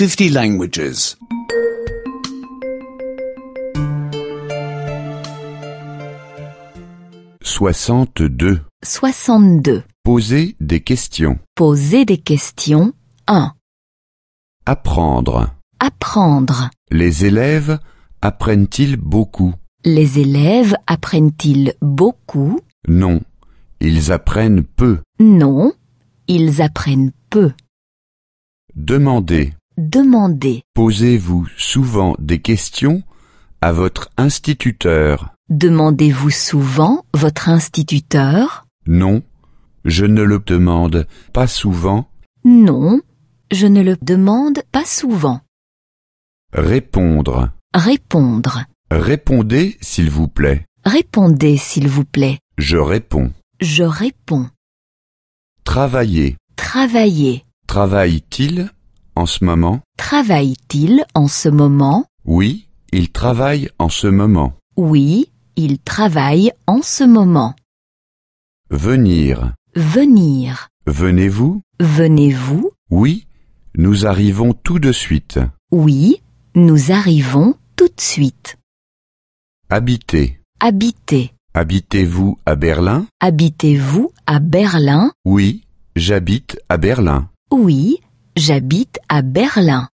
50 languages. 62. 62. Poser des questions. Poser des questions. 1. Apprendre. Apprendre. Les élèves apprennent-ils beaucoup? Les élèves apprennent-ils beaucoup? Non. Ils apprennent peu. Non. Ils apprennent peu. Demandez. Demandez. Posez-vous souvent des questions à votre instituteur Demandez-vous souvent votre instituteur? Non. Je ne le demande pas souvent. Non. Je ne le demande pas souvent. Répondre. Répondre. Répondez, s'il vous plaît. Répondez s'il vous plaît. Je réponds. Je réponds. Travailler. Travailler. Travaille-t-il? En ce moment? Travaille-t-il en ce moment? Oui, il travaille en ce moment. Oui, il travaille en ce moment. Venir. Venir. Venez-vous? Venez-vous? Oui, nous arrivons tout de suite. Oui, nous arrivons tout de suite. Habiter. Habitez. Habitez-vous à Berlin? Habitez-vous à Berlin? Oui, j'habite à Berlin. Oui, j'habite à Berlin.